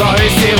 sorry, see